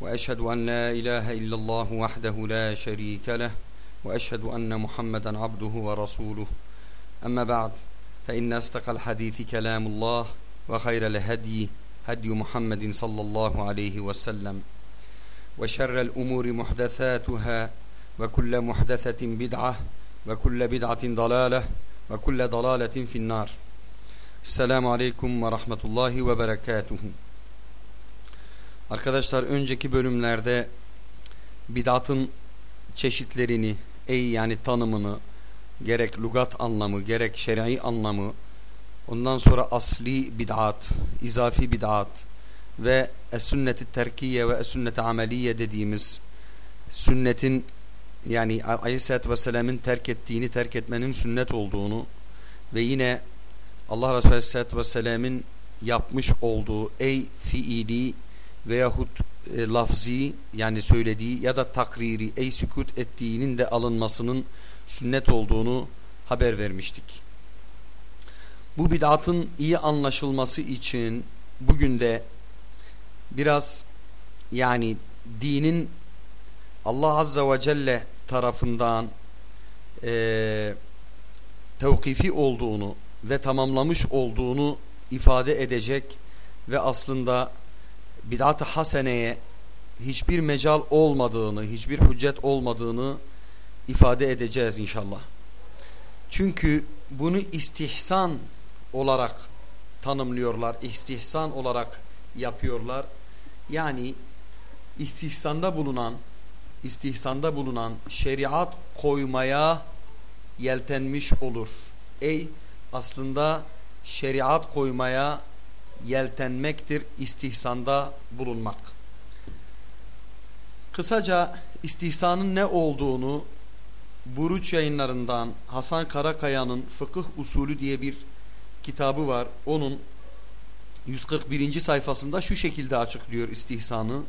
وأشهد أن لا إله إلا الله وحده لا شريك له وأشهد أن محمدا عبده ورسوله. أما بعد فإن أصدق الحديث كلام الله وخير الهدي هدي محمد صلى الله عليه وسلم وشر الأمور محدثاتها وكل محدثة بدعة وكل بدعة ضلالة وكل ضلالة في النار. السلام عليكم ورحمة الله وبركاته. Arkadaşlar önceki bölümlerde bidatın çeşitlerini, ey yani tanımını, gerek lugat anlamı, gerek şer'i anlamı, ondan sonra asli bid'at, izafi bid'at ve es-sünnet-i terkiye ve es-sünnet-i ameliye dediğimiz sünnetin yani Aleyhisselatü Vesselam'ın terk ettiğini, terk etmenin sünnet olduğunu ve yine Allah Resulü Aleyhisselatü Vesselam'ın yapmış olduğu ey fiili veyahut e, lafzi yani söylediği ya da takriri ey sükut ettiğinin de alınmasının sünnet olduğunu haber vermiştik. Bu bid'atın iyi anlaşılması için bugün de biraz yani dinin Allah Azza ve Celle tarafından e, tevkifi olduğunu ve tamamlamış olduğunu ifade edecek ve aslında bid'at-ı haseneye hiçbir mecal olmadığını, hiçbir hüccet olmadığını ifade edeceğiz inşallah. Çünkü bunu istihsan olarak tanımlıyorlar, istihsan olarak yapıyorlar. Yani istihsanda bulunan, istihsanda bulunan şeriat koymaya yeltenmiş olur. Ey aslında şeriat koymaya yeltenmektir istihsanda bulunmak. Kısaca istihsanın ne olduğunu Buruç yayınlarından Hasan Karakaya'nın Fıkıh Usulü diye bir kitabı var. Onun 141. sayfasında şu şekilde açıklıyor istihsanı.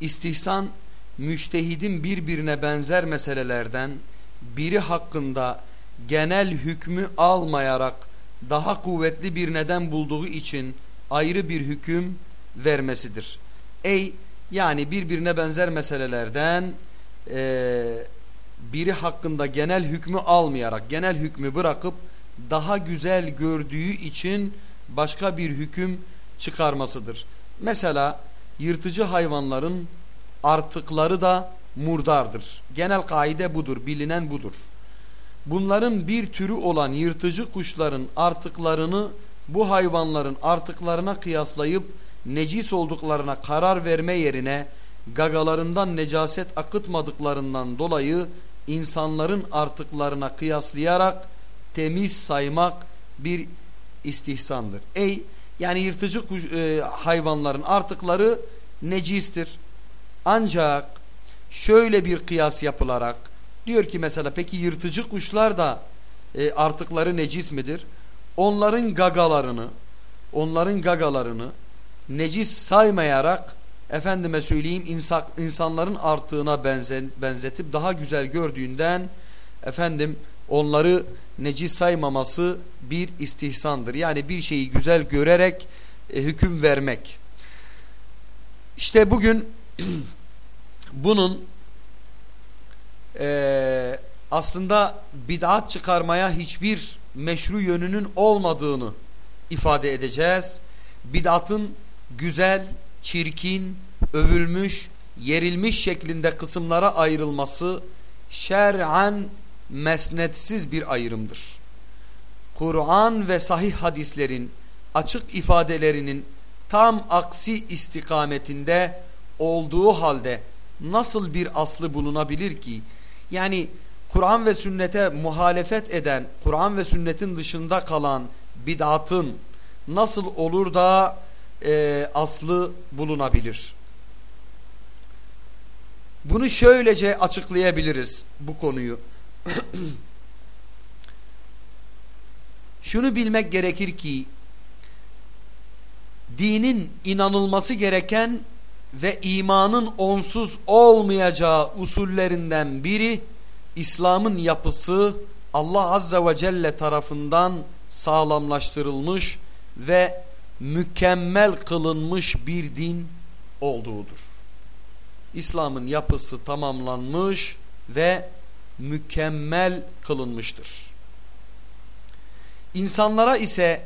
İstihsan müştehidin birbirine benzer meselelerden biri hakkında genel hükmü almayarak daha kuvvetli bir neden bulduğu için ayrı bir hüküm vermesidir. Ey yani birbirine benzer meselelerden e, biri hakkında genel hükmü almayarak genel hükmü bırakıp daha güzel gördüğü için başka bir hüküm çıkarmasıdır. Mesela yırtıcı hayvanların artıkları da murdardır. Genel kaide budur, bilinen budur. Bunların bir türü olan yırtıcı kuşların artıklarını bu hayvanların artıklarına kıyaslayıp necis olduklarına karar verme yerine gagalarından necaset akıtmadıklarından dolayı insanların artıklarına kıyaslayarak temiz saymak bir istihsandır. Ey yani yırtıcı kuş, e, hayvanların artıkları necistir. Ancak şöyle bir kıyas yapılarak diyor ki mesela peki yırtıcı kuşlar da e, artıkları necis midir? Onların gagalarını onların gagalarını necis saymayarak efendime söyleyeyim insan, insanların artığına benzen, benzetip daha güzel gördüğünden efendim onları necis saymaması bir istihsandır. Yani bir şeyi güzel görerek e, hüküm vermek. İşte bugün bunun e, aslında bid'at çıkarmaya hiçbir meşru yönünün olmadığını ifade edeceğiz. Bid'atın güzel, çirkin, övülmüş, yerilmiş şeklinde kısımlara ayrılması şer'an mesnetsiz bir ayrımdır. Kur'an ve sahih hadislerin açık ifadelerinin tam aksi istikametinde olduğu halde nasıl bir aslı bulunabilir ki? Yani Kur'an ve sünnete muhalefet eden, Kur'an ve sünnetin dışında kalan bid'atın nasıl olur da e, aslı bulunabilir? Bunu şöylece açıklayabiliriz bu konuyu. Şunu bilmek gerekir ki dinin inanılması gereken ve imanın onsuz olmayacağı usullerinden biri İslam'ın yapısı Allah Azze ve Celle tarafından sağlamlaştırılmış ve mükemmel kılınmış bir din olduğudur. İslam'ın yapısı tamamlanmış ve mükemmel kılınmıştır. İnsanlara ise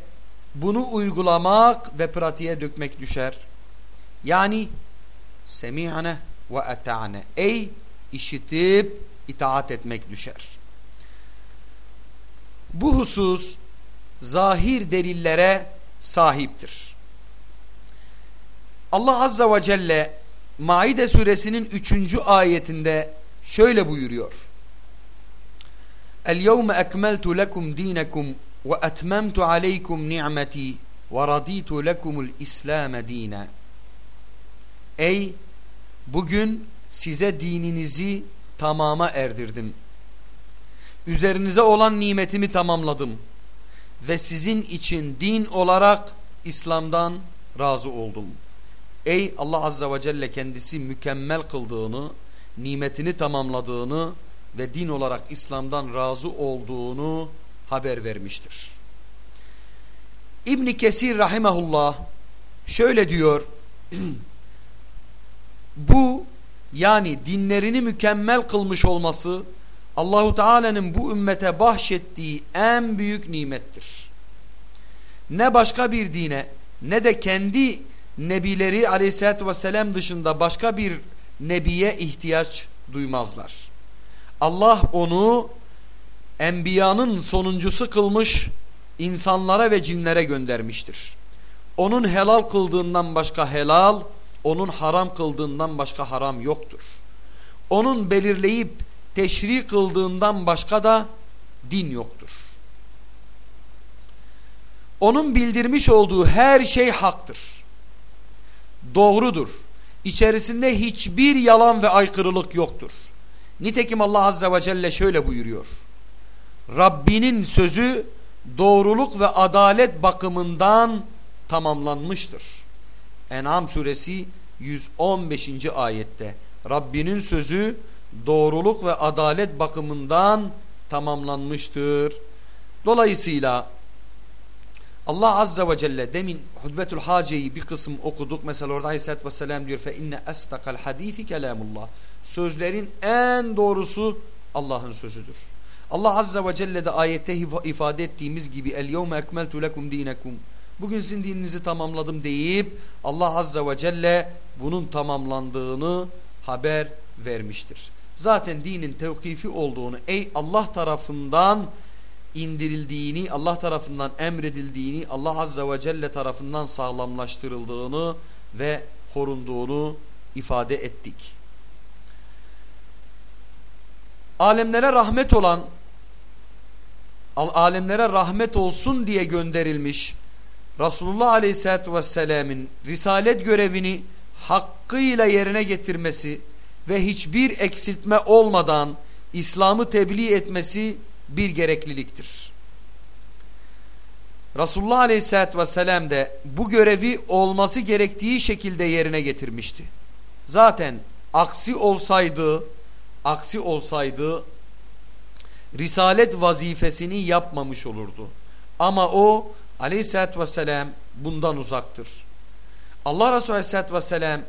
bunu uygulamak ve pratiğe dökmek düşer. Yani semi'ane ve eta'ne ey işitip itaat etmek düşer. Bu husus zahir delillere sahiptir. Allah Azza ve Celle Maide suresinin 3. ayetinde şöyle buyuruyor. El-yevme ekmeltu lekum dinekum ve etmemtu aleykum ni'meti ve raditu lekumul İslam dine. Ey bugün size dininizi tamama erdirdim. Üzerinize olan nimetimi tamamladım ve sizin için din olarak İslam'dan razı oldum. Ey Allah Azze ve Celle kendisi mükemmel kıldığını, nimetini tamamladığını ve din olarak İslam'dan razı olduğunu haber vermiştir. İbn Kesir rahimehullah şöyle diyor. bu yani dinlerini mükemmel kılmış olması Allahu Teala'nın bu ümmete bahşettiği en büyük nimettir. Ne başka bir dine ne de kendi nebileri aleyhissalatü vesselam dışında başka bir nebiye ihtiyaç duymazlar. Allah onu enbiyanın sonuncusu kılmış insanlara ve cinlere göndermiştir. Onun helal kıldığından başka helal, onun haram kıldığından başka haram yoktur. Onun belirleyip teşri kıldığından başka da din yoktur. Onun bildirmiş olduğu her şey haktır. Doğrudur. İçerisinde hiçbir yalan ve aykırılık yoktur. Nitekim Allah Azze ve Celle şöyle buyuruyor. Rabbinin sözü doğruluk ve adalet bakımından tamamlanmıştır. En'am suresi 115. ayette Rabbinin sözü doğruluk ve adalet bakımından tamamlanmıştır. Dolayısıyla Allah Azze ve Celle demin Hudbetül Hace'yi bir kısım okuduk. Mesela orada Aleyhisselatü Vesselam diyor fe inne estakal hadisi kelamullah. Sözlerin en doğrusu Allah'ın sözüdür. Allah Azze ve Celle de ayette ifade ettiğimiz gibi el yevme ekmeltu lekum dinekum. Bugün sizin dininizi tamamladım deyip Allah Azze ve Celle bunun tamamlandığını haber vermiştir. Zaten dinin tevkifi olduğunu ey Allah tarafından indirildiğini, Allah tarafından emredildiğini, Allah Azze ve Celle tarafından sağlamlaştırıldığını ve korunduğunu ifade ettik. Alemlere rahmet olan alemlere rahmet olsun diye gönderilmiş Resulullah Aleyhisselatü Vesselam'ın risalet görevini hakkıyla yerine getirmesi ve hiçbir eksiltme olmadan İslam'ı tebliğ etmesi bir gerekliliktir. Resulullah Aleyhisselatü Vesselam de bu görevi olması gerektiği şekilde yerine getirmişti. Zaten aksi olsaydı, aksi olsaydı risalet vazifesini yapmamış olurdu. Ama o aleyhissalatü vesselam bundan uzaktır. Allah Resulü aleyhissalatü vesselam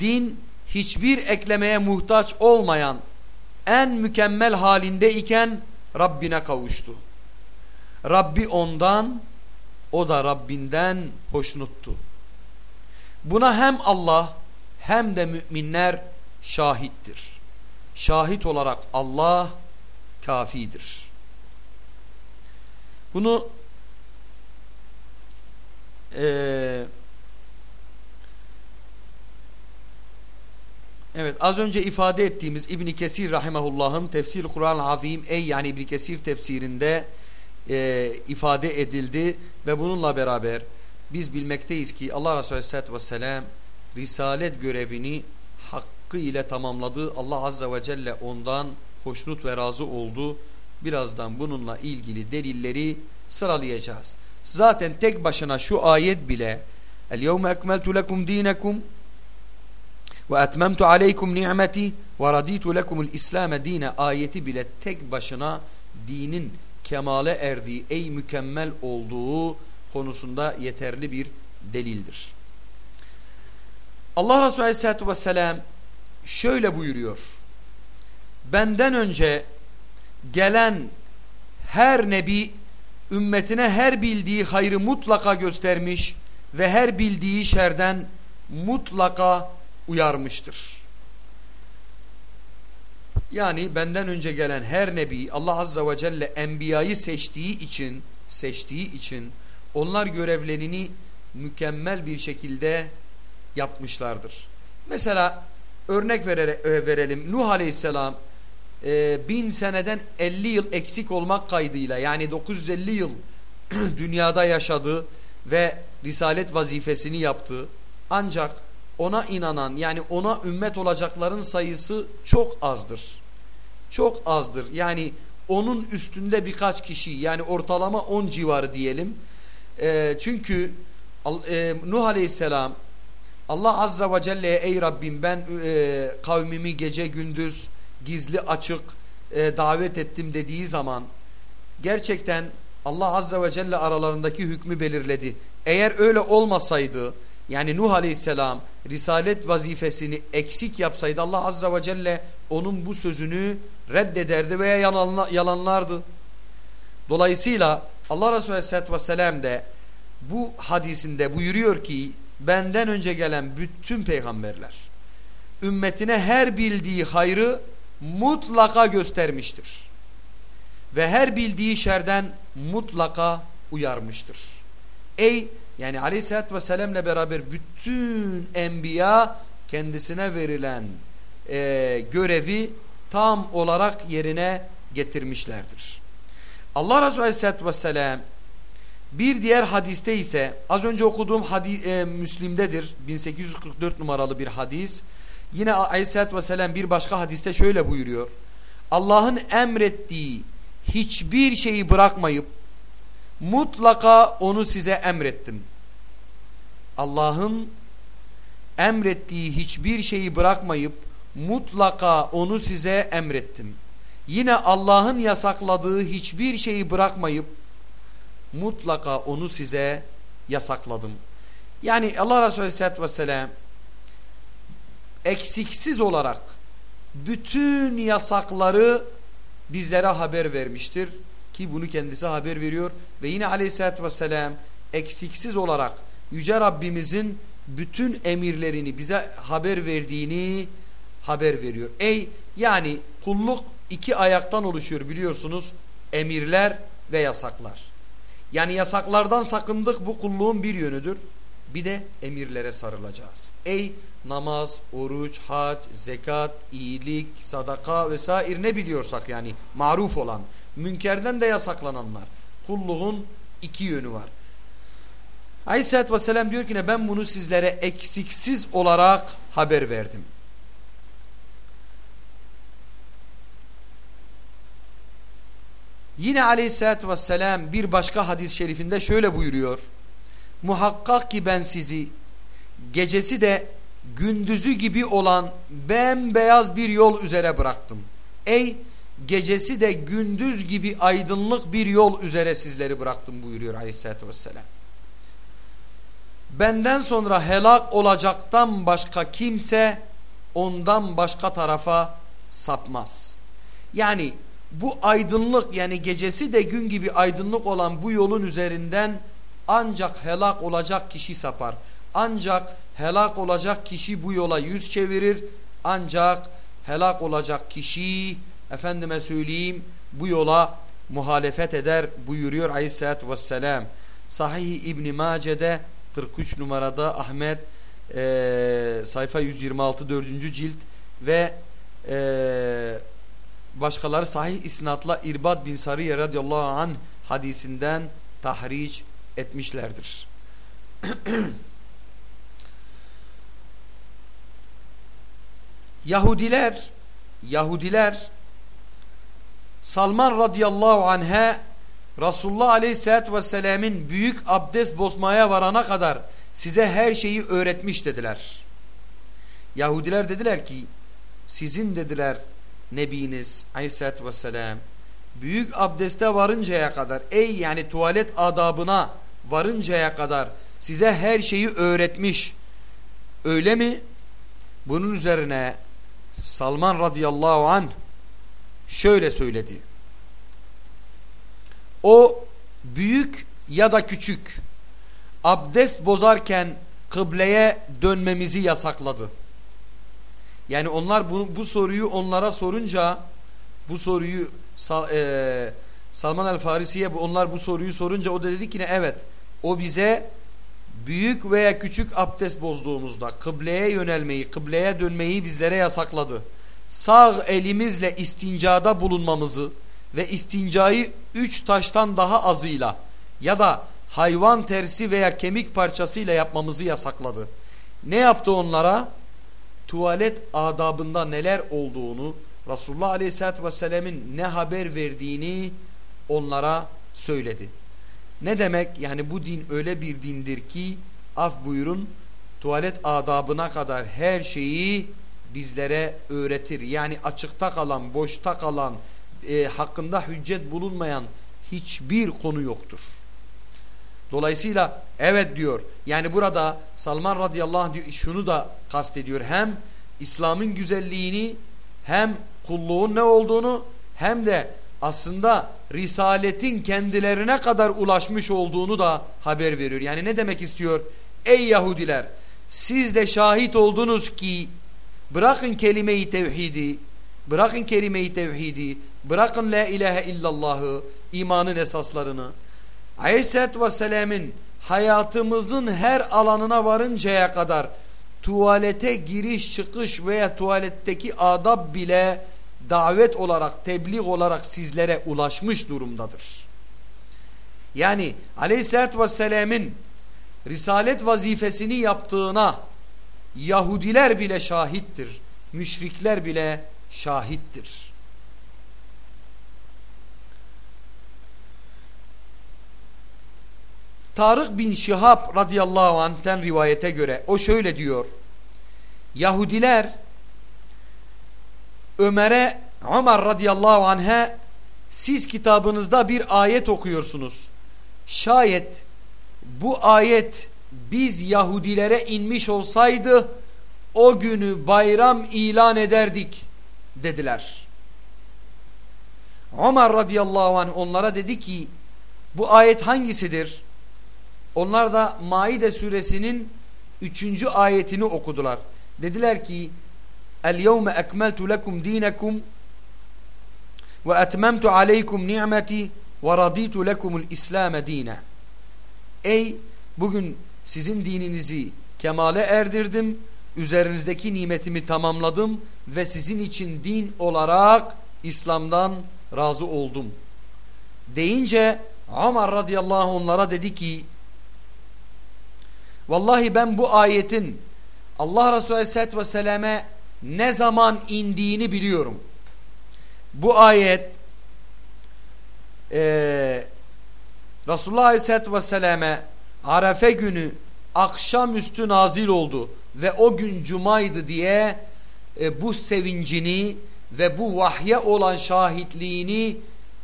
din hiçbir eklemeye muhtaç olmayan en mükemmel halindeyken Rabbine kavuştu. Rabbi ondan, o da Rabbinden hoşnuttu. Buna hem Allah hem de müminler şahittir. Şahit olarak Allah kafidir. Bunu e, Evet az önce ifade ettiğimiz İbni Kesir rahimahullah'ın tefsir Kur'an-ı Azim ey yani İbni Kesir tefsirinde e, ifade edildi ve bununla beraber biz bilmekteyiz ki Allah Resulü Aleyhisselatü Vesselam risalet görevini hakkı ile tamamladı. Allah Azze ve Celle ondan hoşnut ve razı oldu. Birazdan bununla ilgili delilleri sıralayacağız. Zaten tek başına şu ayet bile lekum dinekum ve etmemtu aleykum ni'meti ve raditu lekumul İslam'e dine ayeti bile tek başına dinin kemale erdiği, ey mükemmel olduğu konusunda yeterli bir delildir. Allah Resulü Aleyhisselatü Vesselam şöyle buyuruyor. Benden önce gelen her nebi ümmetine her bildiği hayrı mutlaka göstermiş ve her bildiği şerden mutlaka uyarmıştır. Yani benden önce gelen her nebi Allah Azze ve Celle enbiyayı seçtiği için seçtiği için onlar görevlerini mükemmel bir şekilde yapmışlardır. Mesela örnek vererek, verelim. Nuh Aleyhisselam e, bin seneden 50 yıl eksik olmak kaydıyla yani 950 yıl dünyada yaşadı ve risalet vazifesini yaptı. Ancak ona inanan yani ona ümmet olacakların sayısı çok azdır. Çok azdır. Yani onun üstünde birkaç kişi yani ortalama 10 civarı diyelim. E, çünkü e, Nuh Aleyhisselam Allah Azza ve Celle'ye ey Rabbim ben e, kavmimi gece gündüz gizli açık e, davet ettim dediği zaman gerçekten Allah Azza ve Celle aralarındaki hükmü belirledi. Eğer öyle olmasaydı yani Nuh Aleyhisselam risalet vazifesini eksik yapsaydı Allah Azza ve Celle onun bu sözünü reddederdi veya yalanlardı. Dolayısıyla Allah Resulü Aleyhisselatü Vesselam de bu hadisinde buyuruyor ki benden önce gelen bütün peygamberler ümmetine her bildiği hayrı mutlaka göstermiştir. Ve her bildiği şerden mutlaka uyarmıştır. Ey yani aleyhissalatü vesselam'la beraber bütün enbiya kendisine verilen e, görevi tam olarak yerine getirmişlerdir. Allah Resulü aleyhissalatü vesselam bir diğer hadiste ise az önce okuduğum hadis, e, Müslim'dedir 1844 numaralı bir hadis. Yine aleyhissalatü vesselam bir başka hadiste şöyle buyuruyor. Allah'ın emrettiği hiçbir şeyi bırakmayıp mutlaka onu size emrettim. Allah'ın emrettiği hiçbir şeyi bırakmayıp mutlaka onu size emrettim. Yine Allah'ın yasakladığı hiçbir şeyi bırakmayıp mutlaka onu size yasakladım. Yani Allah Resulü Aleyhisselatü Vesselam eksiksiz olarak bütün yasakları bizlere haber vermiştir. Ki bunu kendisi haber veriyor. Ve yine aleyhissalatü vesselam eksiksiz olarak Yüce Rabbimizin bütün emirlerini bize haber verdiğini haber veriyor. Ey yani kulluk iki ayaktan oluşuyor biliyorsunuz. Emirler ve yasaklar. Yani yasaklardan sakındık bu kulluğun bir yönüdür. Bir de emirlere sarılacağız. Ey namaz, oruç, hac, zekat, iyilik, sadaka vesaire ne biliyorsak yani maruf olan, münkerden de yasaklananlar. Kulluğun iki yönü var. Aleyhisselatü Vesselam diyor ki ne ben bunu sizlere eksiksiz olarak haber verdim. Yine aleyhissalatü vesselam bir başka hadis-i şerifinde şöyle buyuruyor. Muhakkak ki ben sizi gecesi de gündüzü gibi olan bembeyaz bir yol üzere bıraktım. Ey gecesi de gündüz gibi aydınlık bir yol üzere sizleri bıraktım buyuruyor aleyhissalatü vesselam. Benden sonra helak olacaktan başka kimse ondan başka tarafa sapmaz. Yani bu aydınlık yani gecesi de gün gibi aydınlık olan bu yolun üzerinden ancak helak olacak kişi sapar. Ancak helak olacak kişi bu yola yüz çevirir. Ancak helak olacak kişi efendime söyleyeyim bu yola muhalefet eder buyuruyor aleyhissalatü vesselam. Sahih İbn Mace'de 43 numarada Ahmet e, sayfa 126 4. cilt ve e, başkaları sahih isnatla İrbad bin Sariye radıyallahu anh hadisinden tahric etmişlerdir. Yahudiler Yahudiler Salman radıyallahu anh'e Resulullah aleyhissalatü vesselam'ın büyük abdest bozmaya varana kadar size her şeyi öğretmiş dediler. Yahudiler dediler ki sizin dediler Nebiniz aleyhissalatü vesselam büyük abdeste varıncaya kadar ey yani tuvalet adabına varıncaya kadar size her şeyi öğretmiş. Öyle mi? Bunun üzerine Salman radıyallahu anh şöyle söyledi. O büyük ya da küçük abdest bozarken kıbleye dönmemizi yasakladı. Yani onlar bu, bu soruyu onlara sorunca bu soruyu e, Salman el Farisi'ye onlar bu soruyu sorunca o da dedi ki ne evet o bize büyük veya küçük abdest bozduğumuzda kıbleye yönelmeyi, kıbleye dönmeyi bizlere yasakladı. Sağ elimizle istincada bulunmamızı ve istincayı üç taştan daha azıyla ya da hayvan tersi veya kemik parçasıyla yapmamızı yasakladı. Ne yaptı onlara? Tuvalet adabında neler olduğunu, Resulullah Aleyhisselatü Vesselam'ın ne haber verdiğini onlara söyledi. Ne demek? Yani bu din öyle bir dindir ki af buyurun tuvalet adabına kadar her şeyi bizlere öğretir. Yani açıkta kalan, boşta kalan, e, hakkında hüccet bulunmayan hiçbir konu yoktur. Dolayısıyla evet diyor. Yani burada Salman radıyallahu anh şunu da kastediyor. Hem İslam'ın güzelliğini hem kulluğun ne olduğunu hem de aslında risaletin kendilerine kadar ulaşmış olduğunu da haber veriyor. Yani ne demek istiyor? Ey Yahudiler siz de şahit oldunuz ki bırakın kelime-i tevhidi bırakın kelime-i tevhidi bırakın la ilahe illallahı imanın esaslarını Aleyhisselatü Vesselam'ın hayatımızın her alanına varıncaya kadar tuvalete giriş çıkış veya tuvaletteki adab bile davet olarak tebliğ olarak sizlere ulaşmış durumdadır. Yani aleyhissalatü vesselam'ın risalet vazifesini yaptığına Yahudiler bile şahittir. Müşrikler bile şahittir. Tarık bin Şihab radıyallahu anh'ten rivayete göre o şöyle diyor. Yahudiler Ömer'e Ömer radıyallahu anh'e siz kitabınızda bir ayet okuyorsunuz. Şayet bu ayet biz Yahudilere inmiş olsaydı o günü bayram ilan ederdik dediler. Ömer radıyallahu anh onlara dedi ki bu ayet hangisidir? Onlar da Maide suresinin üçüncü ayetini okudular. Dediler ki Lekum dinekum ve etmemtu aleykum ni'meti ve raditu lekumul İslam dine. Ey bugün sizin dininizi kemale erdirdim, üzerinizdeki nimetimi tamamladım ve sizin için din olarak İslam'dan razı oldum. Deyince Ömer radıyallahu onlara dedi ki Vallahi ben bu ayetin Allah Resulü aleyhissalatü vesselam'e ne zaman indiğini biliyorum. Bu ayet e, Resulullah aleyhissalatü vesselam'e Arefe günü akşamüstü nazil oldu ve o gün cumaydı diye e, bu sevincini ve bu vahye olan şahitliğini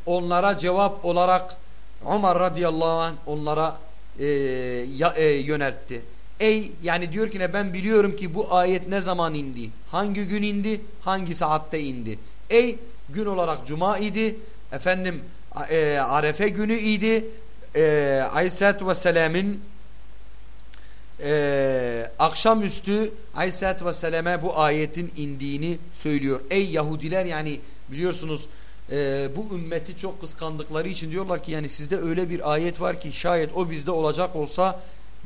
onlara cevap olarak Ömer radıyallahu anh onlara e, ya, e, yöneltti. Ey yani diyor ki ne ben biliyorum ki bu ayet ne zaman indi? Hangi gün indi? Hangi saatte indi? Ey gün olarak cuma idi. Efendim e, arefe günü idi. E, Aleyhisselatü Vesselam'ın e, akşamüstü Aleyhisselatü Vesselam'e bu ayetin indiğini söylüyor. Ey Yahudiler yani biliyorsunuz e, bu ümmeti çok kıskandıkları için diyorlar ki yani sizde öyle bir ayet var ki şayet o bizde olacak olsa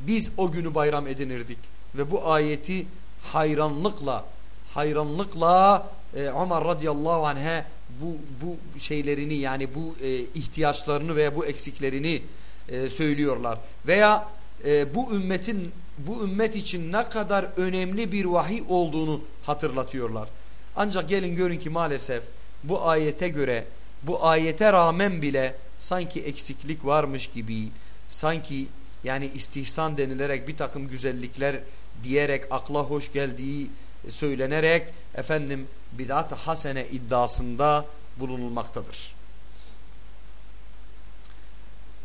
biz o günü bayram edinirdik. Ve bu ayeti hayranlıkla hayranlıkla e, Ömer radıyallahu anh'e bu, bu şeylerini yani bu e, ihtiyaçlarını veya bu eksiklerini e, söylüyorlar. Veya e, bu ümmetin bu ümmet için ne kadar önemli bir vahiy olduğunu hatırlatıyorlar. Ancak gelin görün ki maalesef bu ayete göre bu ayete rağmen bile sanki eksiklik varmış gibi sanki yani istihsan denilerek bir takım güzellikler diyerek akla hoş geldiği söylenerek efendim bid'at hasene iddiasında bulunulmaktadır.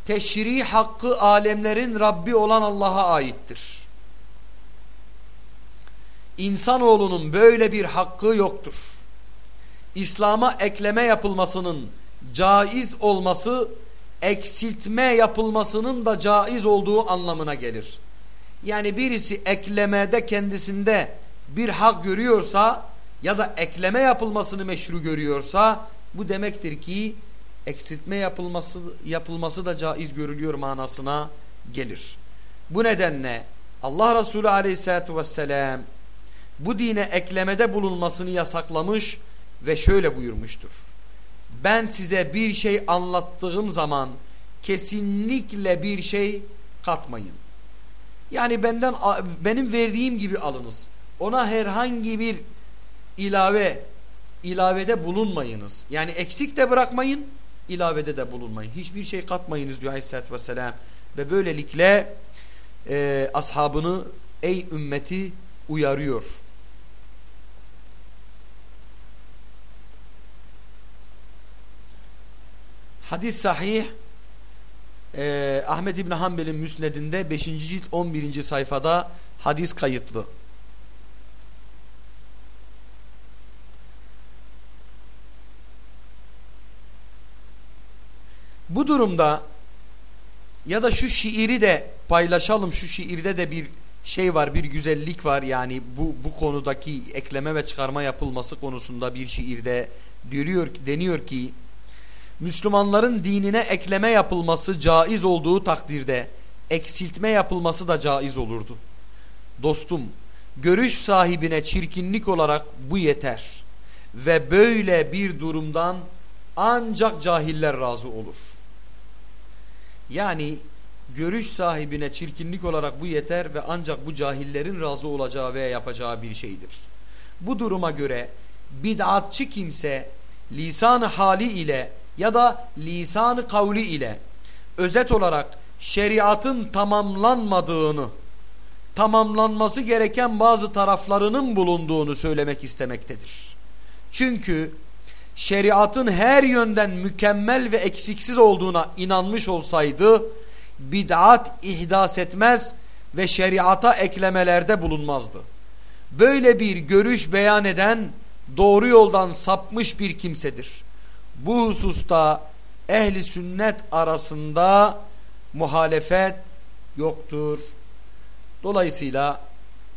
Teşri hakkı alemlerin Rabbi olan Allah'a aittir. İnsanoğlunun böyle bir hakkı yoktur. İslam'a ekleme yapılmasının caiz olması eksiltme yapılmasının da caiz olduğu anlamına gelir. Yani birisi eklemede kendisinde bir hak görüyorsa ya da ekleme yapılmasını meşru görüyorsa bu demektir ki eksiltme yapılması yapılması da caiz görülüyor manasına gelir. Bu nedenle Allah Resulü aleyhissalatü vesselam bu dine eklemede bulunmasını yasaklamış ve şöyle buyurmuştur. Ben size bir şey anlattığım zaman kesinlikle bir şey katmayın. Yani benden benim verdiğim gibi alınız. Ona herhangi bir ilave ilavede bulunmayınız. Yani eksik de bırakmayın, ilavede de bulunmayın. Hiçbir şey katmayınız diyor Aleyhisselatü Vesselam. Ve böylelikle e, ashabını ey ümmeti uyarıyor. Hadis sahih e, Ahmet İbni Hanbel'in müsnedinde 5. cilt 11. sayfada hadis kayıtlı. Bu durumda ya da şu şiiri de paylaşalım. Şu şiirde de bir şey var, bir güzellik var. Yani bu bu konudaki ekleme ve çıkarma yapılması konusunda bir şiirde diyor deniyor ki Müslümanların dinine ekleme yapılması caiz olduğu takdirde eksiltme yapılması da caiz olurdu. Dostum, görüş sahibine çirkinlik olarak bu yeter. Ve böyle bir durumdan ancak cahiller razı olur. Yani görüş sahibine çirkinlik olarak bu yeter ve ancak bu cahillerin razı olacağı veya yapacağı bir şeydir. Bu duruma göre bid'atçı kimse lisan hali ile ya da lisan kavli ile özet olarak şeriatın tamamlanmadığını, tamamlanması gereken bazı taraflarının bulunduğunu söylemek istemektedir. Çünkü şeriatın her yönden mükemmel ve eksiksiz olduğuna inanmış olsaydı bid'at ihdas etmez ve şeriata eklemelerde bulunmazdı. Böyle bir görüş beyan eden doğru yoldan sapmış bir kimsedir bu hususta ehli sünnet arasında muhalefet yoktur. Dolayısıyla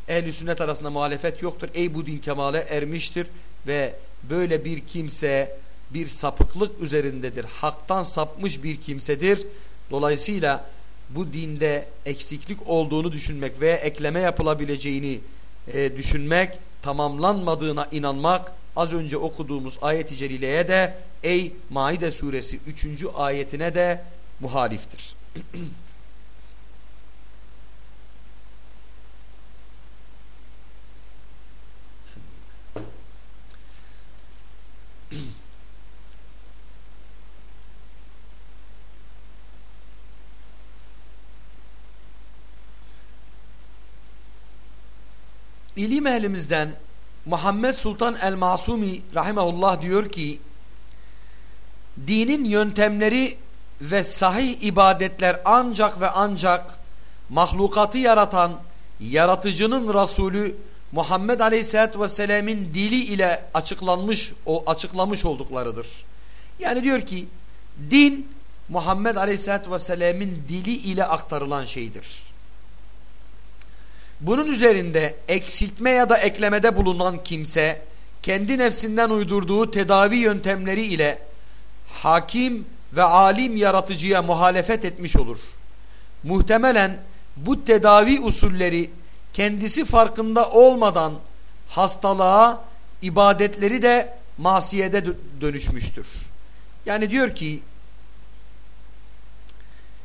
ehli sünnet arasında muhalefet yoktur. Ey bu din kemale ermiştir ve böyle bir kimse bir sapıklık üzerindedir. Haktan sapmış bir kimsedir. Dolayısıyla bu dinde eksiklik olduğunu düşünmek veya ekleme yapılabileceğini e, düşünmek, tamamlanmadığına inanmak az önce okuduğumuz ayet-i celileye de ey Maide suresi 3. ayetine de muhaliftir. İlim ehlimizden Muhammed Sultan el-Masumi rahimahullah diyor ki dinin yöntemleri ve sahih ibadetler ancak ve ancak mahlukatı yaratan yaratıcının Resulü Muhammed Aleyhisselatü Vesselam'ın dili ile açıklanmış o açıklamış olduklarıdır. Yani diyor ki din Muhammed Aleyhisselatü Vesselam'ın dili ile aktarılan şeydir. Bunun üzerinde eksiltme ya da eklemede bulunan kimse kendi nefsinden uydurduğu tedavi yöntemleri ile hakim ve alim yaratıcıya muhalefet etmiş olur. Muhtemelen bu tedavi usulleri kendisi farkında olmadan hastalığa, ibadetleri de masiyede dönüşmüştür. Yani diyor ki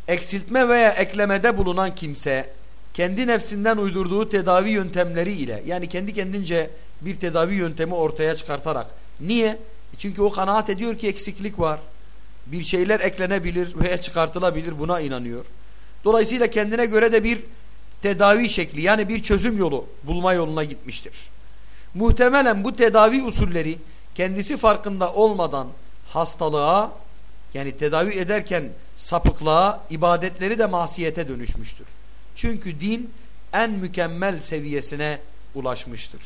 eksiltme veya eklemede bulunan kimse kendi nefsinden uydurduğu tedavi yöntemleri ile yani kendi kendince bir tedavi yöntemi ortaya çıkartarak. Niye? Çünkü o kanaat ediyor ki eksiklik var. Bir şeyler eklenebilir veya çıkartılabilir buna inanıyor. Dolayısıyla kendine göre de bir tedavi şekli yani bir çözüm yolu bulma yoluna gitmiştir. Muhtemelen bu tedavi usulleri kendisi farkında olmadan hastalığa yani tedavi ederken sapıklığa, ibadetleri de masiyete dönüşmüştür. Çünkü din en mükemmel seviyesine ulaşmıştır.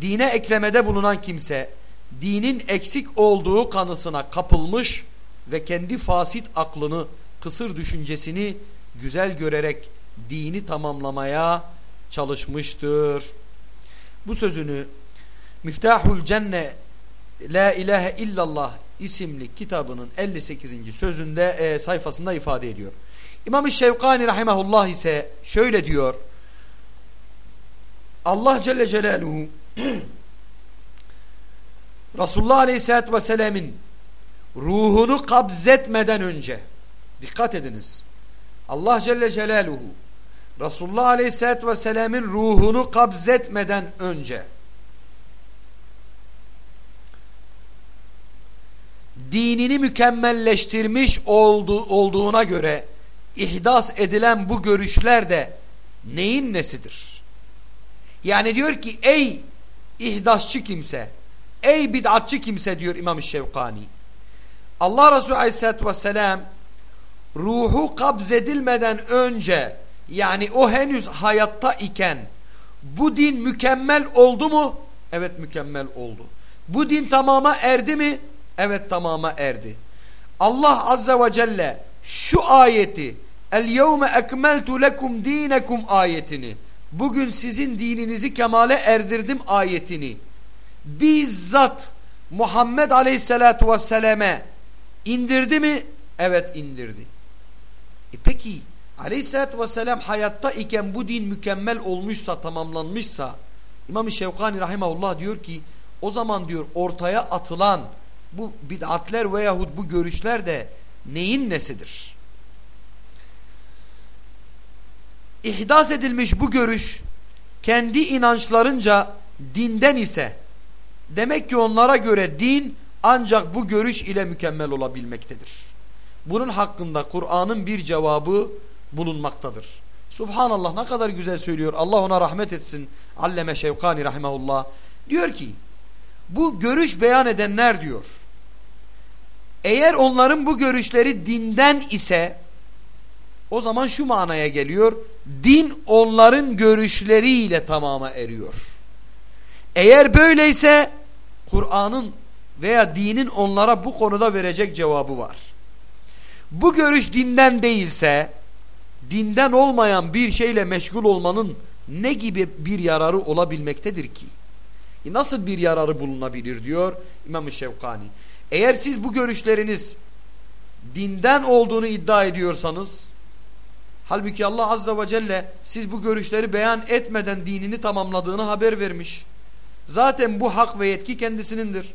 Dine eklemede bulunan kimse dinin eksik olduğu kanısına kapılmış ve kendi fasit aklını, kısır düşüncesini güzel görerek dini tamamlamaya çalışmıştır. Bu sözünü Miftahul Cenne La ilahe illallah isimli kitabının 58. sözünde e, sayfasında ifade ediyor. İmam-ı Şevkani rahimahullah ise şöyle diyor. Allah Celle Celaluhu Resulullah Aleyhisselatü Vesselam'ın ruhunu kabzetmeden önce dikkat ediniz. Allah Celle Celaluhu Resulullah Aleyhisselatü Vesselam'ın ruhunu kabzetmeden önce dinini mükemmelleştirmiş oldu, olduğuna göre ihdas edilen bu görüşler de neyin nesidir? Yani diyor ki ey ihdasçı kimse, ey bid'atçı kimse diyor İmam Şevkani. Allah Resulü Aleyhisselatü Vesselam ruhu kabzedilmeden önce yani o henüz hayatta iken bu din mükemmel oldu mu? Evet mükemmel oldu. Bu din tamama erdi mi? Evet tamama erdi. Allah Azze ve Celle şu ayeti El yevme ekmeltu lekum dinekum ayetini bugün sizin dininizi kemale erdirdim ayetini bizzat Muhammed Aleyhisselatu Vesselam'e indirdi mi? Evet indirdi. E peki Aleyhisselatü Vesselam hayatta iken bu din mükemmel olmuşsa tamamlanmışsa İmam-ı Şevkani Rahimahullah diyor ki o zaman diyor ortaya atılan bu bid'atler veyahut bu görüşler de neyin nesidir? İhdas edilmiş bu görüş kendi inançlarınca dinden ise demek ki onlara göre din ancak bu görüş ile mükemmel olabilmektedir. Bunun hakkında Kur'an'ın bir cevabı bulunmaktadır. Subhanallah ne kadar güzel söylüyor. Allah ona rahmet etsin. Alleme Şevkani rahimahullah. Diyor ki bu görüş beyan edenler diyor. Eğer onların bu görüşleri dinden ise o zaman şu manaya geliyor. Din onların görüşleriyle tamama eriyor. Eğer böyleyse Kur'an'ın veya dinin onlara bu konuda verecek cevabı var. Bu görüş dinden değilse dinden olmayan bir şeyle meşgul olmanın ne gibi bir yararı olabilmektedir ki? E nasıl bir yararı bulunabilir diyor İmam-ı Şevkani. Eğer siz bu görüşleriniz dinden olduğunu iddia ediyorsanız halbuki Allah Azze ve Celle siz bu görüşleri beyan etmeden dinini tamamladığını haber vermiş. Zaten bu hak ve yetki kendisinindir.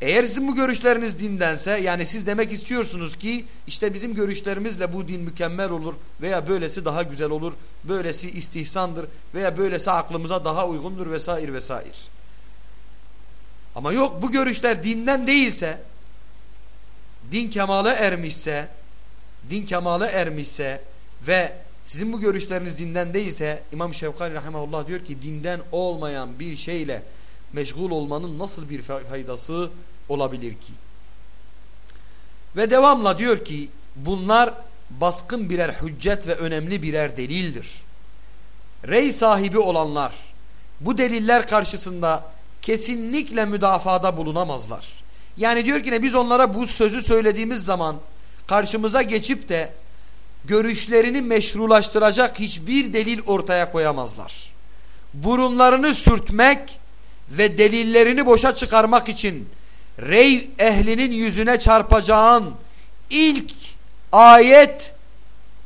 Eğer sizin bu görüşleriniz dindense yani siz demek istiyorsunuz ki işte bizim görüşlerimizle bu din mükemmel olur veya böylesi daha güzel olur, böylesi istihsandır veya böylesi aklımıza daha uygundur vesaire vesaire. Ama yok bu görüşler dinden değilse, din kemale ermişse, din kemale ermişse ve sizin bu görüşleriniz dinden değilse İmam Şevkani Rahimahullah diyor ki dinden olmayan bir şeyle meşgul olmanın nasıl bir faydası olabilir ki? Ve devamla diyor ki bunlar baskın birer hüccet ve önemli birer delildir. Rey sahibi olanlar bu deliller karşısında kesinlikle müdafada bulunamazlar. Yani diyor ki ne biz onlara bu sözü söylediğimiz zaman karşımıza geçip de görüşlerini meşrulaştıracak hiçbir delil ortaya koyamazlar. Burunlarını sürtmek ve delillerini boşa çıkarmak için rey ehlinin yüzüne çarpacağın ilk ayet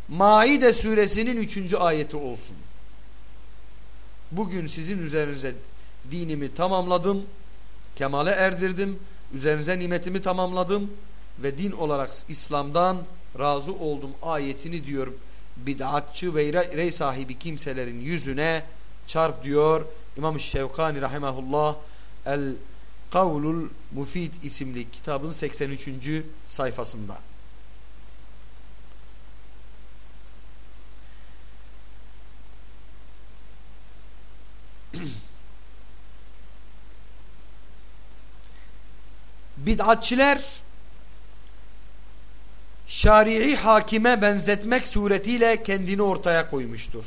Maide suresinin üçüncü ayeti olsun. Bugün sizin üzerinize dinimi tamamladım, kemale erdirdim, üzerinize nimetimi tamamladım ve din olarak İslam'dan razı oldum ayetini diyor bid'atçı ve rey sahibi kimselerin yüzüne çarp diyor İmam Şevkani rahimahullah El Kavlul Mufid isimli kitabın 83. sayfasında. Bid'atçiler şarii hakime benzetmek suretiyle kendini ortaya koymuştur.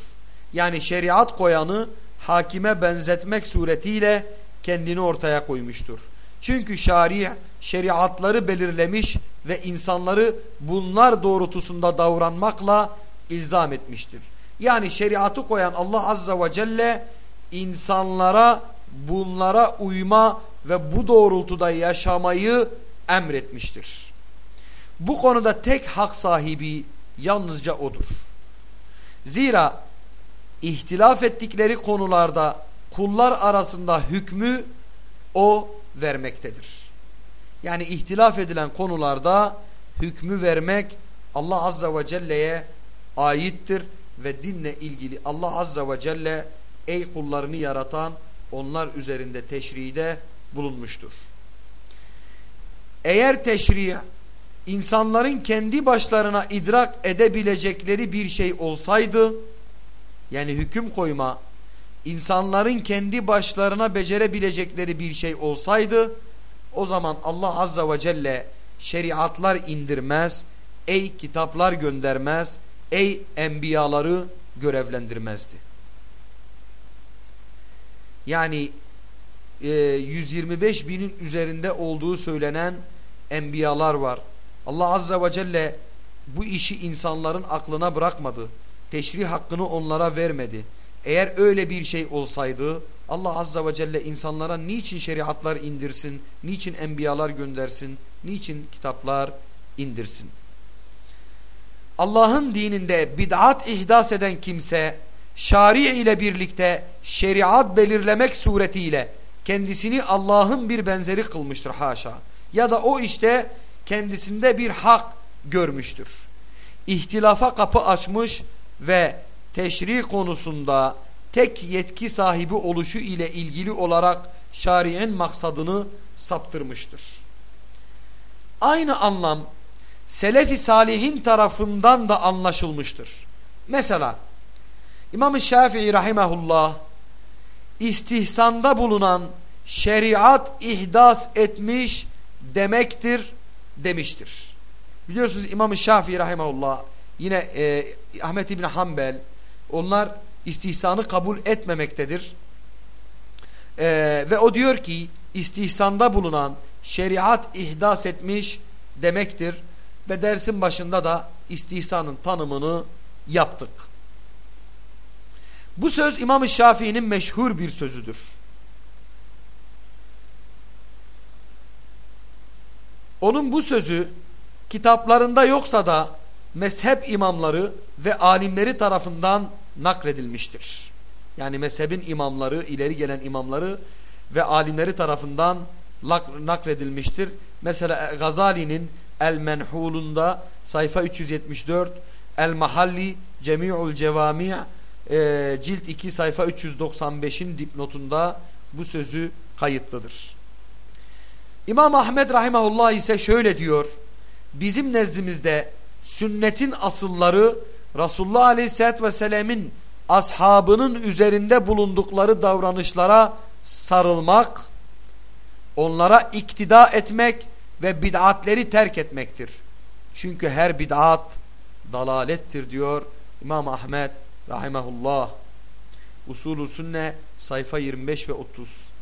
Yani şeriat koyanı hakime benzetmek suretiyle kendini ortaya koymuştur. Çünkü şari şeriatları belirlemiş ve insanları bunlar doğrultusunda davranmakla ilzam etmiştir. Yani şeriatı koyan Allah Azza ve Celle insanlara bunlara uyma ve bu doğrultuda yaşamayı emretmiştir. Bu konuda tek hak sahibi yalnızca odur. Zira ihtilaf ettikleri konularda kullar arasında hükmü o vermektedir. Yani ihtilaf edilen konularda hükmü vermek Allah Azza ve Celle'ye aittir ve dinle ilgili Allah Azza ve Celle ey kullarını yaratan onlar üzerinde teşride bulunmuştur. Eğer teşri insanların kendi başlarına idrak edebilecekleri bir şey olsaydı yani hüküm koyma insanların kendi başlarına becerebilecekleri bir şey olsaydı o zaman Allah Azza ve Celle şeriatlar indirmez, ey kitaplar göndermez, ey enbiyaları görevlendirmezdi. Yani e, 125 binin üzerinde olduğu söylenen enbiyalar var. Allah Azza ve Celle bu işi insanların aklına bırakmadı. Teşrih hakkını onlara vermedi. Eğer öyle bir şey olsaydı Allah Azza ve Celle insanlara niçin şeriatlar indirsin, niçin enbiyalar göndersin, niçin kitaplar indirsin. Allah'ın dininde bid'at ihdas eden kimse şari ile birlikte şeriat belirlemek suretiyle kendisini Allah'ın bir benzeri kılmıştır haşa. Ya da o işte kendisinde bir hak görmüştür. İhtilafa kapı açmış ve teşri konusunda tek yetki sahibi oluşu ile ilgili olarak şari'in maksadını saptırmıştır. Aynı anlam Selefi Salihin tarafından da anlaşılmıştır. Mesela İmam-ı Şafii rahimahullah istihsanda bulunan şeriat ihdas etmiş demektir demiştir. Biliyorsunuz İmam-ı Şafii rahimahullah yine e, Ahmet İbni Hanbel onlar istihsanı kabul etmemektedir. E, ve o diyor ki istihsanda bulunan şeriat ihdas etmiş demektir. Ve dersin başında da istihsanın tanımını yaptık. Bu söz İmam-ı Şafii'nin meşhur bir sözüdür. Onun bu sözü kitaplarında yoksa da mezhep imamları ve alimleri tarafından nakledilmiştir. Yani mezhebin imamları, ileri gelen imamları ve alimleri tarafından nakledilmiştir. Mesela Gazali'nin El Menhul'unda sayfa 374, El Mahalli Cemi'ul Cevami' e, cilt 2 sayfa 395'in dipnotunda bu sözü kayıtlıdır. İmam Ahmed Rahimahullah ise şöyle diyor. Bizim nezdimizde sünnetin asılları Resulullah Aleyhisselatü Vesselam'ın ashabının üzerinde bulundukları davranışlara sarılmak, onlara iktida etmek ve bid'atleri terk etmektir. Çünkü her bid'at dalalettir diyor İmam Ahmed rahimahullah. Usulü sünne sayfa 25 ve 30.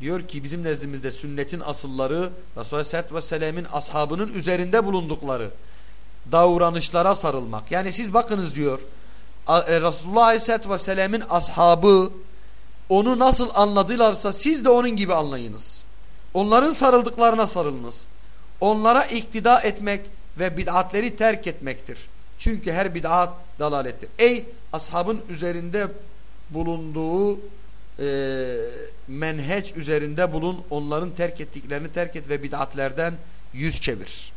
Diyor ki bizim nezdimizde sünnetin asılları Resulullah Aleyhisselatü Vesselam'ın ashabının üzerinde bulundukları davranışlara sarılmak. Yani siz bakınız diyor e, Resulullah Aleyhisselatü Vesselam'ın ashabı onu nasıl anladılarsa siz de onun gibi anlayınız. Onların sarıldıklarına sarılınız. Onlara iktida etmek ve bid'atleri terk etmektir. Çünkü her bid'at dalalettir. Ey ashabın üzerinde bulunduğu e, menheç üzerinde bulun. Onların terk ettiklerini terk et ve bid'atlerden yüz çevir.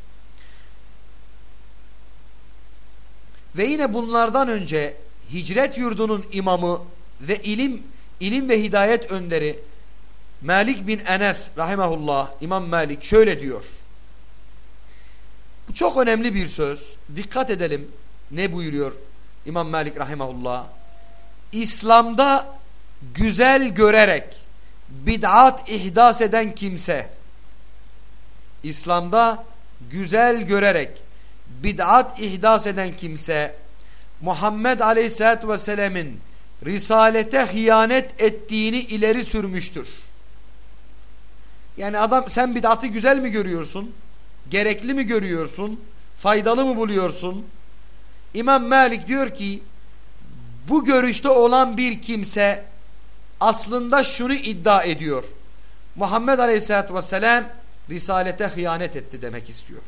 Ve yine bunlardan önce hicret yurdunun imamı ve ilim ilim ve hidayet önderi Malik bin Enes rahimahullah İmam Malik şöyle diyor. Bu çok önemli bir söz. Dikkat edelim. Ne buyuruyor İmam Malik rahimahullah? İslam'da güzel görerek bid'at ihdas eden kimse İslam'da güzel görerek bid'at ihdas eden kimse Muhammed Aleyhisselatü Vesselam'ın risalete hıyanet ettiğini ileri sürmüştür. Yani adam sen bid'atı güzel mi görüyorsun? Gerekli mi görüyorsun? Faydalı mı buluyorsun? İmam Malik diyor ki bu görüşte olan bir kimse aslında şunu iddia ediyor. Muhammed Aleyhisselatü Vesselam risalete hıyanet etti demek istiyor.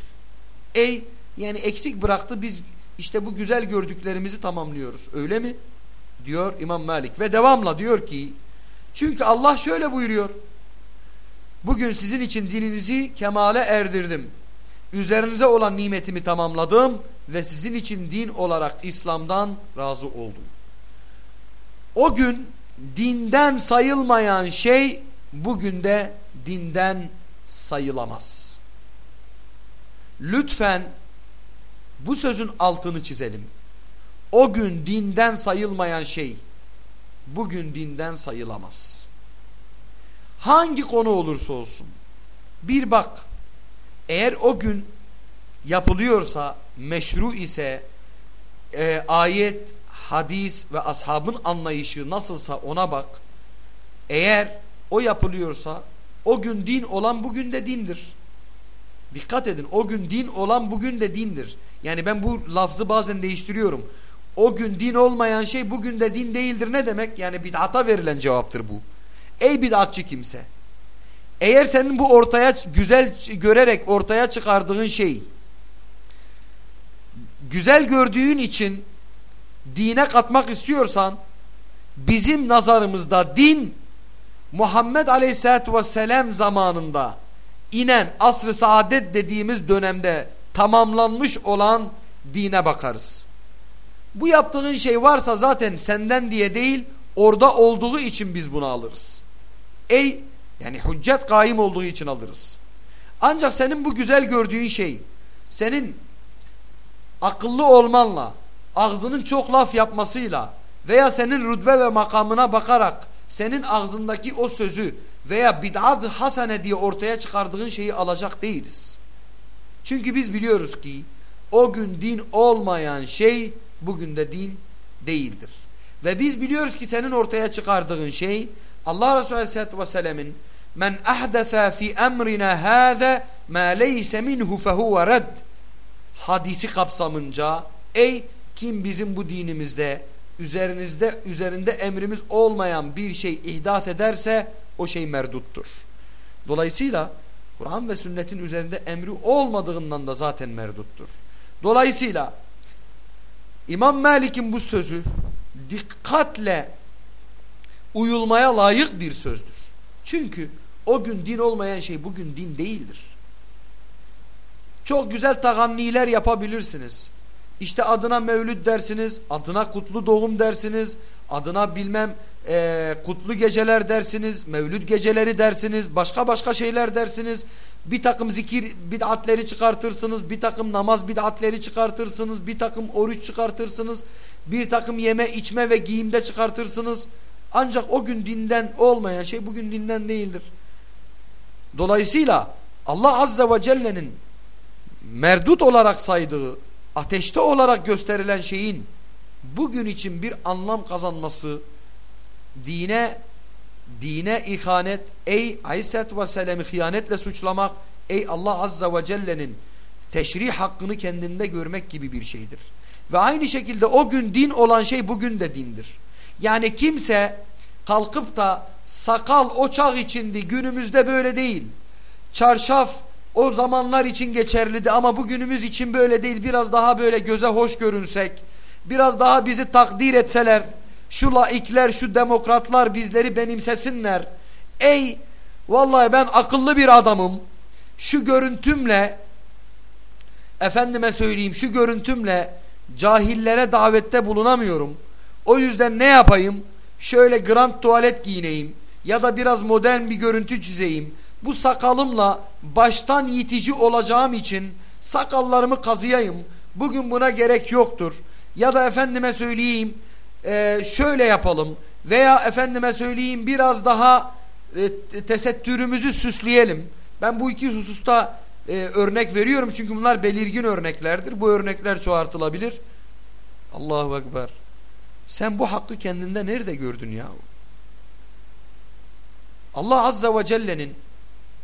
Ey yani eksik bıraktı biz işte bu güzel gördüklerimizi tamamlıyoruz. Öyle mi? Diyor İmam Malik ve devamla diyor ki çünkü Allah şöyle buyuruyor. Bugün sizin için dininizi kemale erdirdim. Üzerinize olan nimetimi tamamladım ve sizin için din olarak İslam'dan razı oldum. O gün dinden sayılmayan şey bugün de dinden sayılamaz. Lütfen bu sözün altını çizelim. O gün dinden sayılmayan şey bugün dinden sayılamaz. Hangi konu olursa olsun bir bak eğer o gün yapılıyorsa meşru ise e, ayet, hadis ve ashabın anlayışı nasılsa ona bak. Eğer o yapılıyorsa o gün din olan bugün de dindir. Dikkat edin o gün din olan bugün de dindir. Yani ben bu lafzı bazen değiştiriyorum. O gün din olmayan şey bugün de din değildir ne demek? Yani bid'ata verilen cevaptır bu. Ey bid'atçı kimse. Eğer senin bu ortaya güzel görerek ortaya çıkardığın şey güzel gördüğün için dine katmak istiyorsan bizim nazarımızda din Muhammed Aleyhisselatü Vesselam zamanında inen asr-ı saadet dediğimiz dönemde tamamlanmış olan dine bakarız. Bu yaptığın şey varsa zaten senden diye değil orada olduğu için biz bunu alırız. Ey yani hüccet kaim olduğu için alırız. Ancak senin bu güzel gördüğün şey senin akıllı olmanla ağzının çok laf yapmasıyla veya senin rütbe ve makamına bakarak senin ağzındaki o sözü veya bid'at hasene diye ortaya çıkardığın şeyi alacak değiliz. Çünkü biz biliyoruz ki o gün din olmayan şey bugün de din değildir. Ve biz biliyoruz ki senin ortaya çıkardığın şey Allah Resulü Aleyhisselatü Vesselam'ın men ahdese fi emrina hâze ma leyse minhu fehuve red hadisi kapsamınca ey kim bizim bu dinimizde üzerinizde üzerinde emrimiz olmayan bir şey ihdas ederse o şey merduttur. Dolayısıyla Kur'an ve sünnetin üzerinde emri olmadığından da zaten merduttur. Dolayısıyla İmam Malik'in bu sözü dikkatle uyulmaya layık bir sözdür. Çünkü o gün din olmayan şey bugün din değildir. Çok güzel taganniler yapabilirsiniz. İşte adına mevlüt dersiniz, adına kutlu doğum dersiniz, adına bilmem e, kutlu geceler dersiniz, mevlüt geceleri dersiniz, başka başka şeyler dersiniz. Bir takım zikir bid'atleri çıkartırsınız, bir takım namaz bid'atleri çıkartırsınız, bir takım oruç çıkartırsınız, bir takım yeme içme ve giyimde çıkartırsınız. Ancak o gün dinden olmayan şey bugün dinden değildir. Dolayısıyla Allah Azze ve Celle'nin merdut olarak saydığı ateşte olarak gösterilen şeyin bugün için bir anlam kazanması dine dine ihanet ey Aleyhisselatü Vesselam'ı hıyanetle suçlamak ey Allah Azza ve Celle'nin teşrih hakkını kendinde görmek gibi bir şeydir. Ve aynı şekilde o gün din olan şey bugün de dindir. Yani kimse kalkıp da sakal o çağ içindi günümüzde böyle değil. Çarşaf o zamanlar için geçerliydi ama bugünümüz için böyle değil. Biraz daha böyle göze hoş görünsek, biraz daha bizi takdir etseler, şu laikler, şu demokratlar bizleri benimsesinler. Ey vallahi ben akıllı bir adamım. Şu görüntümle efendime söyleyeyim şu görüntümle Cahillere davette bulunamıyorum. O yüzden ne yapayım? Şöyle grand tuvalet giyineyim ya da biraz modern bir görüntü çizeyim. Bu sakalımla baştan yitici olacağım için sakallarımı kazıyayım. Bugün buna gerek yoktur. Ya da efendime söyleyeyim e, şöyle yapalım veya efendime söyleyeyim biraz daha e, tesettürümüzü süsleyelim. Ben bu iki hususta e, örnek veriyorum çünkü bunlar belirgin örneklerdir. Bu örnekler çoğaltılabilir. Allahu Ekber. Sen bu hakkı kendinde nerede gördün ya? Allah Azza ve Celle'nin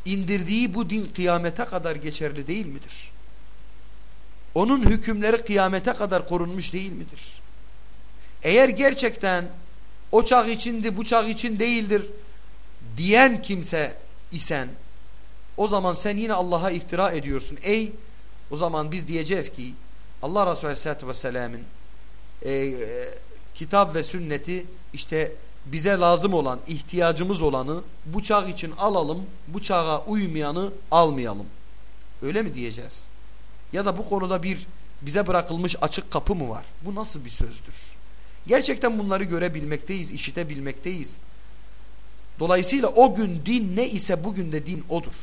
indirdiği bu din kıyamete kadar geçerli değil midir? Onun hükümleri kıyamete kadar korunmuş değil midir? Eğer gerçekten o çağ içindi bu çağ için değildir diyen kimse isen o zaman sen yine Allah'a iftira ediyorsun. Ey o zaman biz diyeceğiz ki Allah Resulü Aleyhisselatü Vesselam'ın e, e, kitap ve sünneti işte bize lazım olan ihtiyacımız olanı bu çağ için alalım bu çağa uymayanı almayalım. Öyle mi diyeceğiz? Ya da bu konuda bir bize bırakılmış açık kapı mı var? Bu nasıl bir sözdür? Gerçekten bunları görebilmekteyiz, işitebilmekteyiz. Dolayısıyla o gün din ne ise bugün de din odur.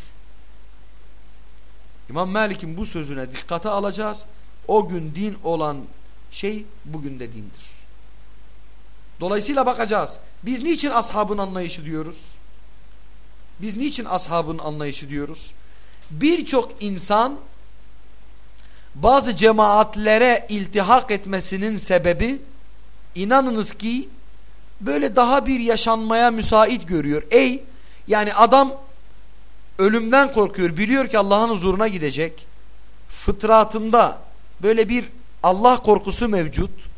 İmam Malik'in bu sözüne dikkate alacağız. O gün din olan şey bugün de dindir. Dolayısıyla bakacağız. Biz niçin ashabın anlayışı diyoruz? Biz niçin ashabın anlayışı diyoruz? Birçok insan bazı cemaatlere iltihak etmesinin sebebi inanınız ki böyle daha bir yaşanmaya müsait görüyor. Ey yani adam ölümden korkuyor biliyor ki Allah'ın huzuruna gidecek. Fıtratında böyle bir Allah korkusu mevcut.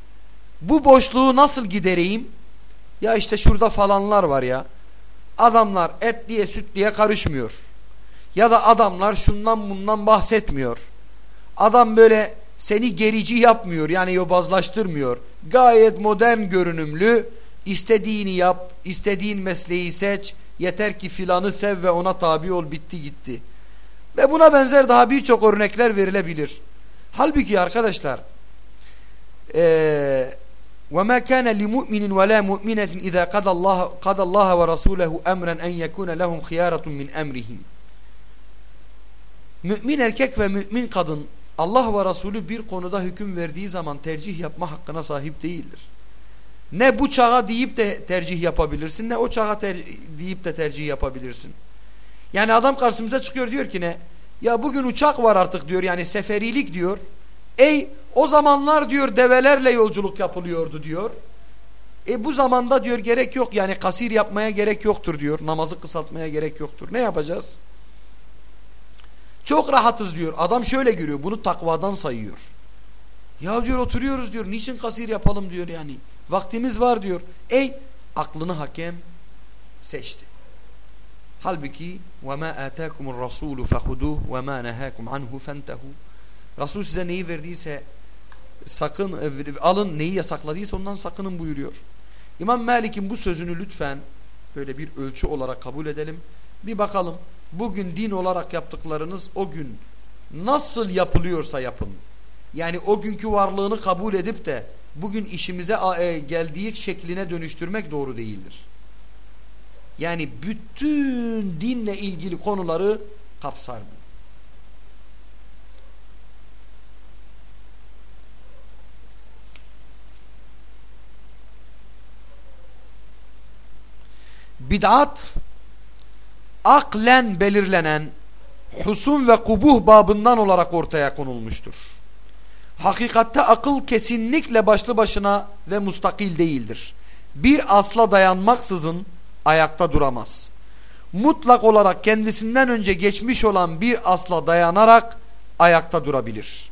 Bu boşluğu nasıl gidereyim? Ya işte şurada falanlar var ya. Adamlar etliye sütliye karışmıyor. Ya da adamlar şundan bundan bahsetmiyor. Adam böyle seni gerici yapmıyor yani yobazlaştırmıyor. Gayet modern görünümlü istediğini yap, istediğin mesleği seç, yeter ki filanı sev ve ona tabi ol bitti gitti. Ve buna benzer daha birçok örnekler verilebilir. Halbuki arkadaşlar وما كان لمؤمن ولا مؤمنة إذا قضى الله قضى الله ورسوله أمرا أن يكون لهم خيارة من أمرهم Mümin erkek ve mümin kadın Allah ve Resulü bir konuda hüküm verdiği zaman tercih yapma hakkına sahip değildir. Ne bu çağa deyip de tercih yapabilirsin ne o çağa deyip de tercih yapabilirsin. Yani adam karşımıza çıkıyor diyor ki ne? Ya bugün uçak var artık diyor yani seferilik diyor. Ey o zamanlar diyor develerle yolculuk yapılıyordu diyor. E bu zamanda diyor gerek yok yani kasir yapmaya gerek yoktur diyor. Namazı kısaltmaya gerek yoktur. Ne yapacağız? Çok rahatız diyor. Adam şöyle görüyor. Bunu takvadan sayıyor. Ya diyor oturuyoruz diyor. Niçin kasir yapalım diyor yani. Vaktimiz var diyor. Ey aklını hakem seçti. Halbuki وَمَا آتَاكُمُ الرَّسُولُ فَخُدُوهُ وَمَا نَهَاكُمْ عَنْهُ فَانْتَهُ Resul size neyi verdiyse sakın e, alın neyi yasakladıysa ondan sakının buyuruyor. İmam Malik'in bu sözünü lütfen böyle bir ölçü olarak kabul edelim. Bir bakalım bugün din olarak yaptıklarınız o gün nasıl yapılıyorsa yapın. Yani o günkü varlığını kabul edip de bugün işimize e, geldiği şekline dönüştürmek doğru değildir. Yani bütün dinle ilgili konuları kapsar bu. Bid'at aklen belirlenen husun ve kubuh babından olarak ortaya konulmuştur. Hakikatte akıl kesinlikle başlı başına ve mustakil değildir. Bir asla dayanmaksızın ayakta duramaz. Mutlak olarak kendisinden önce geçmiş olan bir asla dayanarak ayakta durabilir.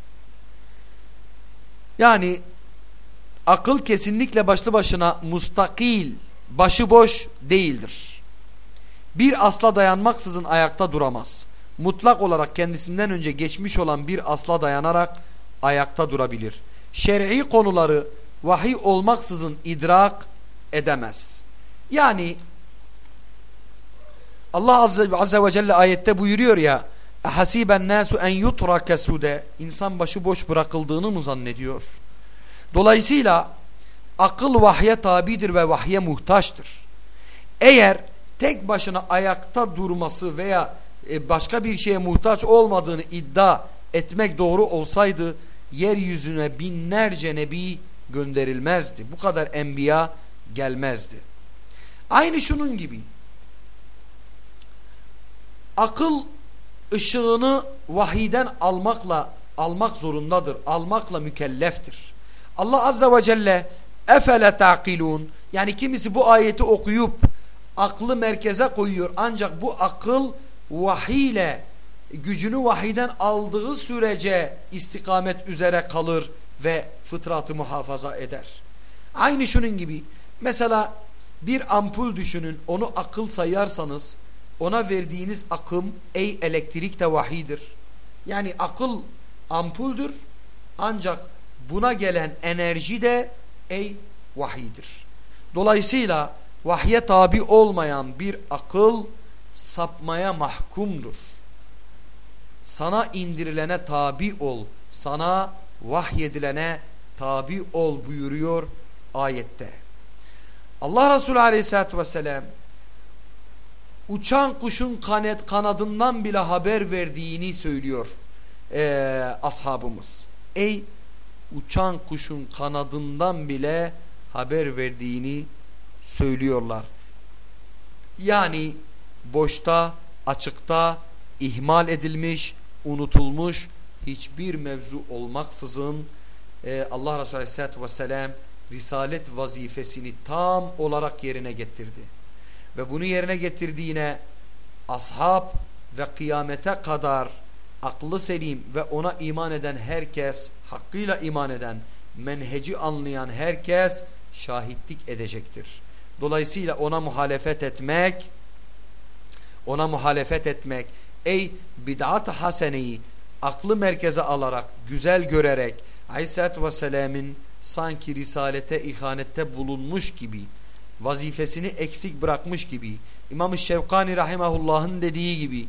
Yani akıl kesinlikle başlı başına mustakil başıboş değildir. Bir asla dayanmaksızın ayakta duramaz. Mutlak olarak kendisinden önce geçmiş olan bir asla dayanarak ayakta durabilir. Şer'i konuları vahiy olmaksızın idrak edemez. Yani Allah Azze, ve Celle ayette buyuruyor ya hasiben nasu en yutrake sude insan başı boş bırakıldığını mı zannediyor? Dolayısıyla akıl vahye tabidir ve vahye muhtaçtır. Eğer tek başına ayakta durması veya e, başka bir şeye muhtaç olmadığını iddia etmek doğru olsaydı yeryüzüne binlerce nebi gönderilmezdi. Bu kadar enbiya gelmezdi. Aynı şunun gibi akıl ışığını vahiden almakla almak zorundadır. Almakla mükelleftir. Allah azze ve celle efele taqilun yani kimisi bu ayeti okuyup aklı merkeze koyuyor. Ancak bu akıl vahiyle gücünü vahiden aldığı sürece istikamet üzere kalır ve fıtratı muhafaza eder. Aynı şunun gibi mesela bir ampul düşünün onu akıl sayarsanız ona verdiğiniz akım ey elektrik de vahidir. Yani akıl ampuldür ancak buna gelen enerji de ey vahidir. Dolayısıyla vahye tabi olmayan bir akıl sapmaya mahkumdur. Sana indirilene tabi ol, sana vahyedilene tabi ol buyuruyor ayette. Allah Resulü aleyhissalatü vesselam uçan kuşun kanet kanadından bile haber verdiğini söylüyor e, ashabımız. Ey uçan kuşun kanadından bile haber verdiğini söylüyorlar. Yani boşta, açıkta, ihmal edilmiş, unutulmuş hiçbir mevzu olmaksızın e, Allah Resulü Aleyhisselatü Vesselam risalet vazifesini tam olarak yerine getirdi ve bunu yerine getirdiğine ashab ve kıyamete kadar aklı selim ve ona iman eden herkes, hakkıyla iman eden, menheci anlayan herkes şahitlik edecektir. Dolayısıyla ona muhalefet etmek, ona muhalefet etmek, ey bid'at haseneyi aklı merkeze alarak, güzel görerek, Aleyhisselatü Vesselam'ın sanki risalete ihanette bulunmuş gibi, vazifesini eksik bırakmış gibi İmam-ı Şevkani Rahimahullah'ın dediği gibi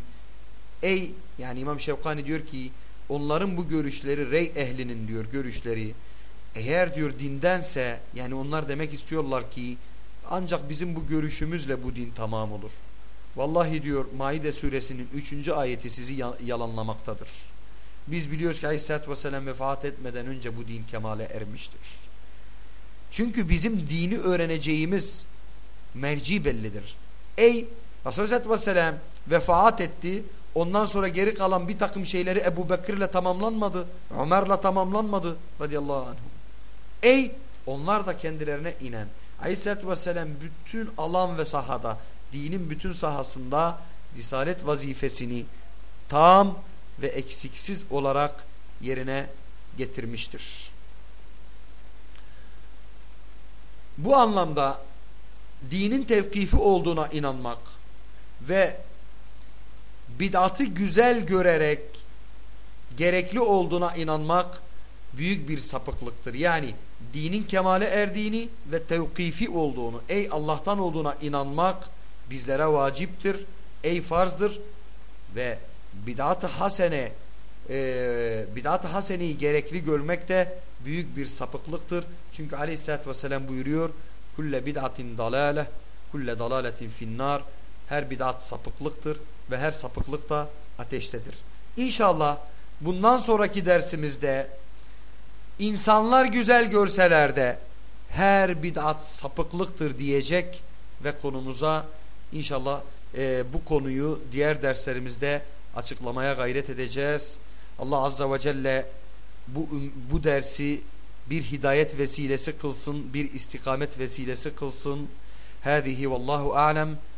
ey yani İmam Şevkani diyor ki onların bu görüşleri rey ehlinin diyor görüşleri eğer diyor dindense yani onlar demek istiyorlar ki ancak bizim bu görüşümüzle bu din tamam olur. Vallahi diyor Maide suresinin 3. ayeti sizi yalanlamaktadır. Biz biliyoruz ki Aleyhisselatü Vesselam vefat etmeden önce bu din kemale ermiştir. Çünkü bizim dini öğreneceğimiz merci bellidir. Ey Resulü Aleyhisselatü Vesselam vefat etti. Ondan sonra geri kalan bir takım şeyleri Ebu Bekir'le tamamlanmadı. Ömer'le tamamlanmadı. Radıyallahu anh. Ey onlar da kendilerine inen. Aleyhisselatü Vesselam bütün alan ve sahada dinin bütün sahasında risalet vazifesini tam ve eksiksiz olarak yerine getirmiştir. Bu anlamda dinin tevkifi olduğuna inanmak ve bid'atı güzel görerek gerekli olduğuna inanmak büyük bir sapıklıktır. Yani dinin kemale erdiğini ve tevkifi olduğunu, ey Allah'tan olduğuna inanmak bizlere vaciptir, ey farzdır ve bid'at-ı hasene e, bid'at-ı haseneyi gerekli görmek de büyük bir sapıklıktır. Çünkü aleyhissalatü vesselam buyuruyor kulle bid'atin dalale kulle dalaletin finnar her bid'at sapıklıktır ve her sapıklık da ateştedir. İnşallah bundan sonraki dersimizde insanlar güzel görseler de her bid'at sapıklıktır diyecek ve konumuza inşallah e, bu konuyu diğer derslerimizde açıklamaya gayret edeceğiz. Allah Azza ve Celle bu, bu dersi bir hidayet vesilesi kılsın, bir istikamet vesilesi kılsın. Hâzihi vallahu a'lem